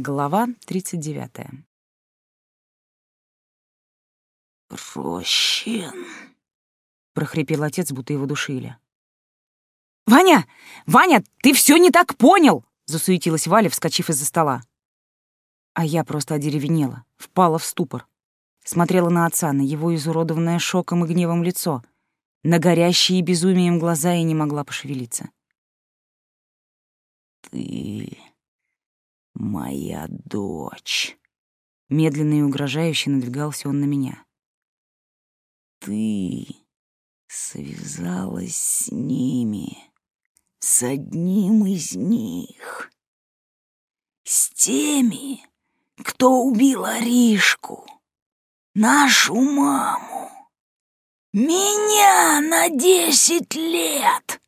Глава 39. «Рощин!» — прохрипел отец, будто его душили. «Ваня! Ваня, ты все не так понял!» — засуетилась Валя, вскочив из-за стола. А я просто одеревенела, впала в ступор. Смотрела на отца, на его изуродованное шоком и гневом лицо, на горящие безумием глаза и не могла пошевелиться. «Ты моя дочь!» Медленно и угрожающе надвигался он на меня. «Ты связалась с ними, с одним из них, с теми, кто убил Аришку, нашу маму, меня на десять лет!»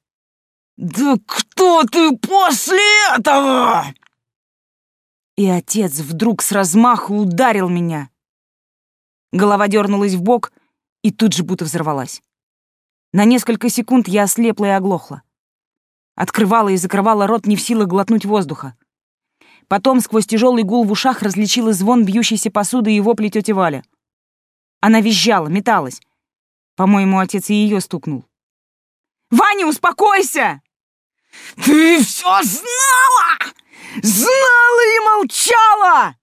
«Да кто ты после этого?» И отец вдруг с размаху ударил меня. Голова дернулась в бок и тут же будто взорвалась. На несколько секунд я ослепла и оглохла. Открывала и закрывала рот не в силах глотнуть воздуха. Потом сквозь тяжелый гул в ушах различила звон бьющейся посуды и вопли тети Вали. Она визжала, металась. По-моему, отец и ее стукнул. «Ваня, успокойся!» «Ты все знала! Знала и молчала!»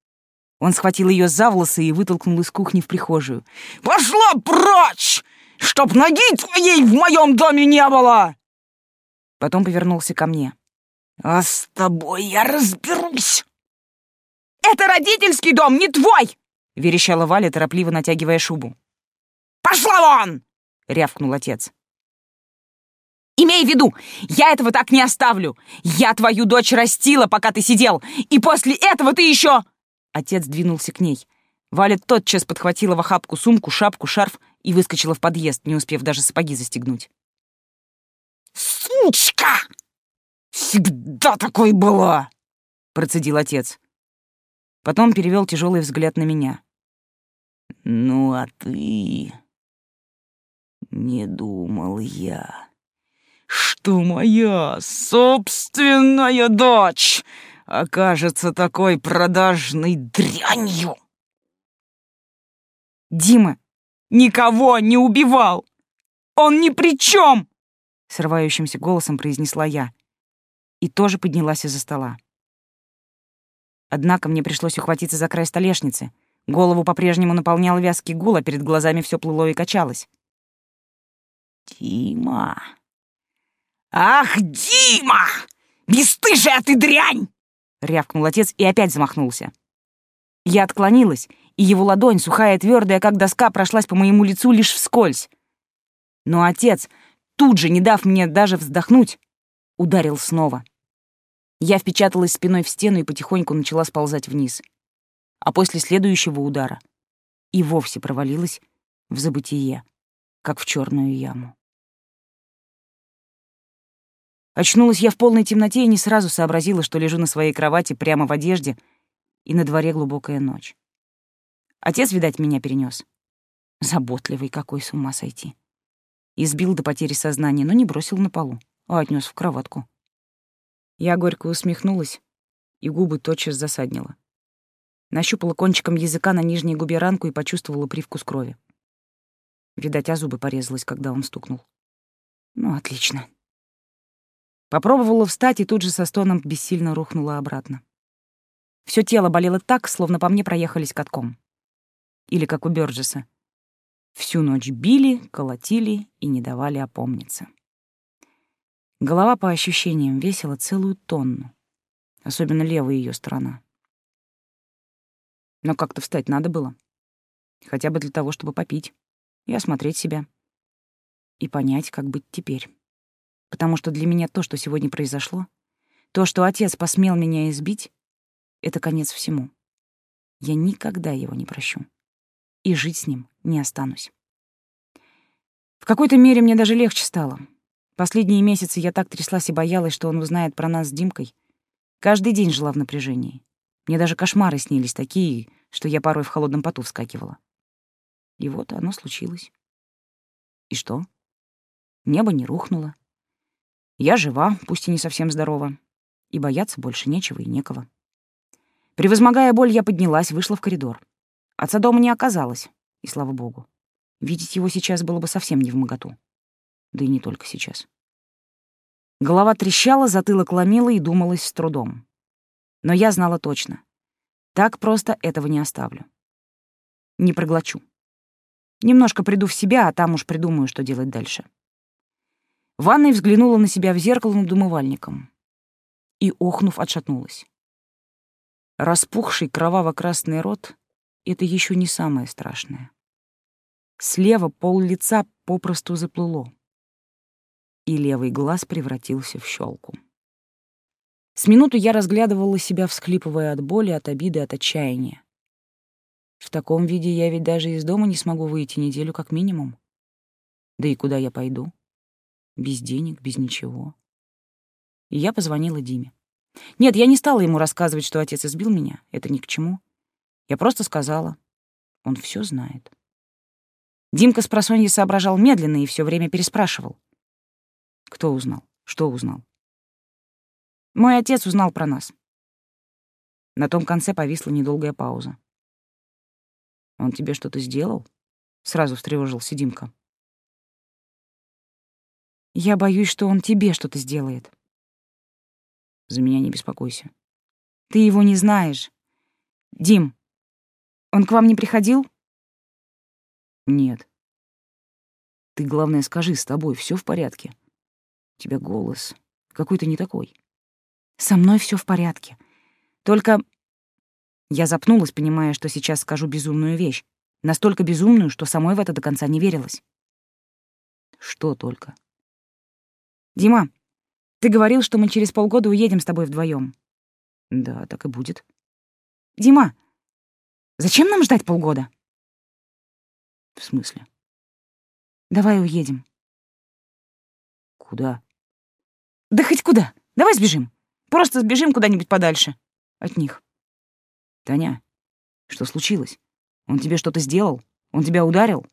Он схватил ее за волосы и вытолкнул из кухни в прихожую. «Пошла прочь! Чтоб ноги твоей в моем доме не было!» Потом повернулся ко мне. «А с тобой я разберусь!» «Это родительский дом, не твой!» — верещала Валя, торопливо натягивая шубу. «Пошла вон!» — рявкнул отец. Имей в виду, я этого так не оставлю. Я твою дочь растила, пока ты сидел, и после этого ты еще...» Отец двинулся к ней. Валя тотчас подхватила в охапку сумку, шапку, шарф и выскочила в подъезд, не успев даже сапоги застегнуть. «Сучка! Всегда такой была!» — процедил отец. Потом перевел тяжелый взгляд на меня. «Ну, а ты...» «Не думал я...» что моя собственная дочь окажется такой продажной дрянью. Дима никого не убивал. Он ни при чем, срывающимся голосом произнесла я и тоже поднялась из-за стола. Однако мне пришлось ухватиться за край столешницы. Голову по-прежнему наполнял вязкий гул, а перед глазами все плыло и качалось. «Дима!» «Ах, Дима! Бестыжая ты дрянь!» — рявкнул отец и опять замахнулся. Я отклонилась, и его ладонь, сухая и твердая, как доска, прошлась по моему лицу лишь вскользь. Но отец, тут же, не дав мне даже вздохнуть, ударил снова. Я впечаталась спиной в стену и потихоньку начала сползать вниз. А после следующего удара и вовсе провалилась в забытие, как в черную яму. Очнулась я в полной темноте и не сразу сообразила, что лежу на своей кровати прямо в одежде, и на дворе глубокая ночь. Отец, видать, меня перенес. Заботливый какой, с ума сойти. Избил до потери сознания, но не бросил на полу, а отнес в кроватку. Я горько усмехнулась, и губы тотчас засаднила. Нащупала кончиком языка на нижней губе ранку и почувствовала привкус крови. Видать, а зубы порезалась, когда он стукнул. Ну, отлично. Попробовала встать и тут же со стоном бессильно рухнула обратно. Всё тело болело так, словно по мне проехались катком. Или как у Бёрджеса. Всю ночь били, колотили и не давали опомниться. Голова, по ощущениям, весила целую тонну. Особенно левая её сторона. Но как-то встать надо было. Хотя бы для того, чтобы попить и осмотреть себя. И понять, как быть теперь потому что для меня то, что сегодня произошло, то, что отец посмел меня избить, это конец всему. Я никогда его не прощу. И жить с ним не останусь. В какой-то мере мне даже легче стало. Последние месяцы я так тряслась и боялась, что он узнает про нас с Димкой. Каждый день жила в напряжении. Мне даже кошмары снились такие, что я порой в холодном поту вскакивала. И вот оно случилось. И что? Небо не рухнуло. Я жива, пусть и не совсем здорова, и бояться больше нечего и некого. Превозмогая боль, я поднялась, вышла в коридор. Отца дома не оказалось, и слава богу. Видеть его сейчас было бы совсем не в моготу. Да и не только сейчас. Голова трещала, затылок ломила и думалась с трудом. Но я знала точно. Так просто этого не оставлю. Не проглочу. Немножко приду в себя, а там уж придумаю, что делать дальше. Ванной взглянула на себя в зеркало над умывальником и, охнув, отшатнулась. Распухший кроваво-красный рот — это еще не самое страшное. Слева пол лица попросту заплыло, и левый глаз превратился в щелку. С минуту я разглядывала себя, всхлипывая от боли, от обиды, от отчаяния. В таком виде я ведь даже из дома не смогу выйти неделю как минимум. Да и куда я пойду? Без денег, без ничего. И я позвонила Диме. Нет, я не стала ему рассказывать, что отец избил меня. Это ни к чему. Я просто сказала. Он все знает. Димка с просонья соображал медленно и все время переспрашивал. Кто узнал? Что узнал? Мой отец узнал про нас. На том конце повисла недолгая пауза. «Он тебе что-то сделал?» — сразу встревожился Димка. «Я боюсь, что он тебе что-то сделает». «За меня не беспокойся». «Ты его не знаешь. Дим, он к вам не приходил?» «Нет». «Ты, главное, скажи, с тобой все в порядке? У тебя голос какой-то не такой». Со мной все в порядке. Только я запнулась, понимая, что сейчас скажу безумную вещь. Настолько безумную, что самой в это до конца не верилось. Что только? Дима, ты говорил, что мы через полгода уедем с тобой вдвоем. Да, так и будет. Дима, зачем нам ждать полгода? В смысле? Давай уедем. Куда? Да хоть куда. Давай сбежим. Просто сбежим куда-нибудь подальше от них. Таня, что случилось? Он тебе что-то сделал? Он тебя ударил?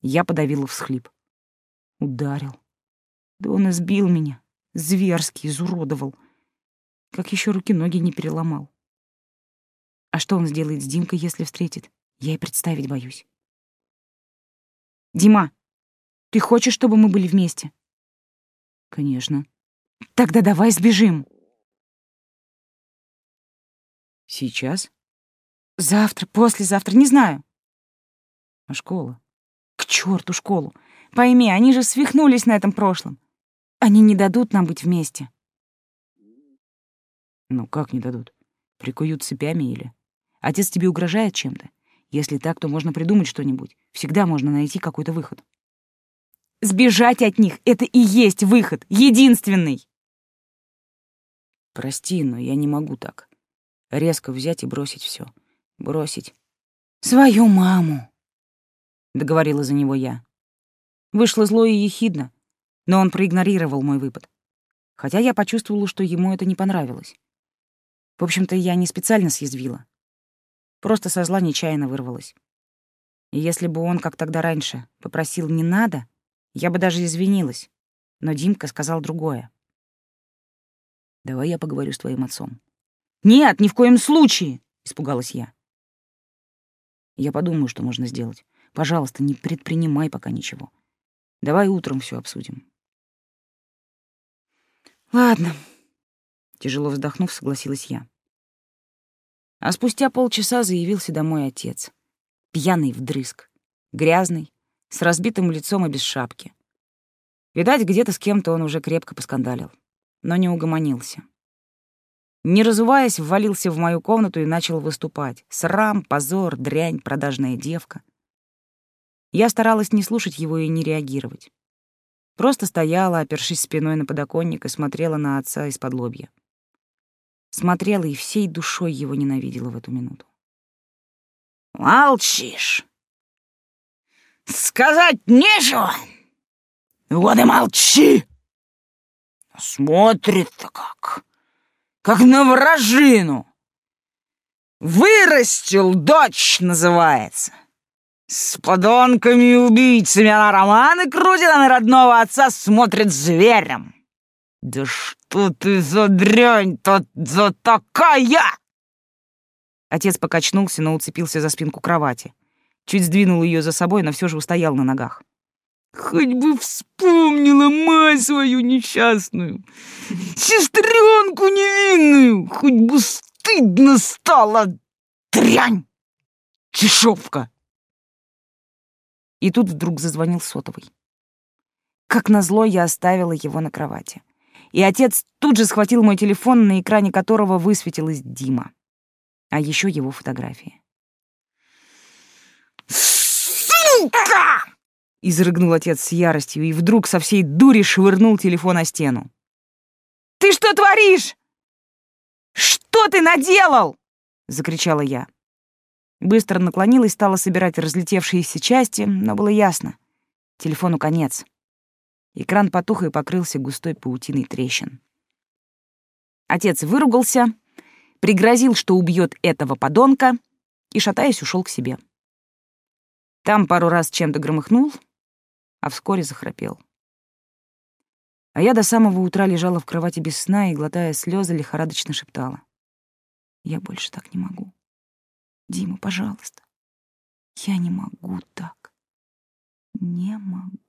Я подавила всхлип. Ударил. Да он избил меня. Зверски изуродовал. Как еще руки-ноги не переломал. А что он сделает с Димкой, если встретит? Я и представить боюсь. Дима, ты хочешь, чтобы мы были вместе? Конечно. Тогда давай сбежим. Сейчас? Завтра, послезавтра, не знаю. А школа? К черту школу. Пойми, они же свихнулись на этом прошлом. Они не дадут нам быть вместе. Ну как не дадут? Прикуют цепями или? Отец тебе угрожает чем-то? Если так, то можно придумать что-нибудь. Всегда можно найти какой-то выход. Сбежать от них — это и есть выход, единственный. Прости, но я не могу так. Резко взять и бросить все. Бросить. Свою маму. Договорила за него я. Вышло зло и ехидно, но он проигнорировал мой выпад. Хотя я почувствовала, что ему это не понравилось. В общем-то, я не специально съязвила. Просто со зла нечаянно вырвалась. И если бы он, как тогда раньше, попросил «не надо», я бы даже извинилась. Но Димка сказал другое. Давай я поговорю с твоим отцом. Нет, ни в коем случае, испугалась я. Я подумаю, что можно сделать. Пожалуйста, не предпринимай пока ничего. Давай утром все обсудим. Ладно. Тяжело вздохнув, согласилась я. А спустя полчаса заявился домой отец. Пьяный вдрызг, грязный, с разбитым лицом и без шапки. Видать, где-то с кем-то он уже крепко поскандалил но не угомонился. Не разуваясь, ввалился в мою комнату и начал выступать. Срам, позор, дрянь, продажная девка. Я старалась не слушать его и не реагировать. Просто стояла, опершись спиной на подоконник, и смотрела на отца из-под лобья. Смотрела и всей душой его ненавидела в эту минуту. «Молчишь! Сказать нечего! Вот и молчи!» Смотрит-то как, как на вражину. Вырастил дочь, называется. С подонками и убийцами она романы крутит, а на родного отца смотрит зверем. Да что ты за дрянь-то за такая? Отец покачнулся, но уцепился за спинку кровати. Чуть сдвинул ее за собой, но все же устоял на ногах. Хоть бы вспомнила мать свою несчастную, сестренку невинную, хоть бы стыдно стало, дрянь, чешовка. И тут вдруг зазвонил сотовый. Как назло, я оставила его на кровати. И отец тут же схватил мой телефон, на экране которого высветилась Дима. А еще его фотографии. «Сука!» — изрыгнул отец с яростью и вдруг со всей дури швырнул телефон о стену. «Ты что творишь? Что ты наделал?» — закричала я. Быстро наклонилась, стала собирать разлетевшиеся части, но было ясно. Телефону конец. Экран потух и покрылся густой паутиной трещин. Отец выругался, пригрозил, что убьет этого подонка, и, шатаясь, ушел к себе. Там пару раз чем-то громыхнул, а вскоре захрапел. А я до самого утра лежала в кровати без сна и, глотая слезы, лихорадочно шептала. «Я больше так не могу. Дима, пожалуйста. Я не могу так. Не могу».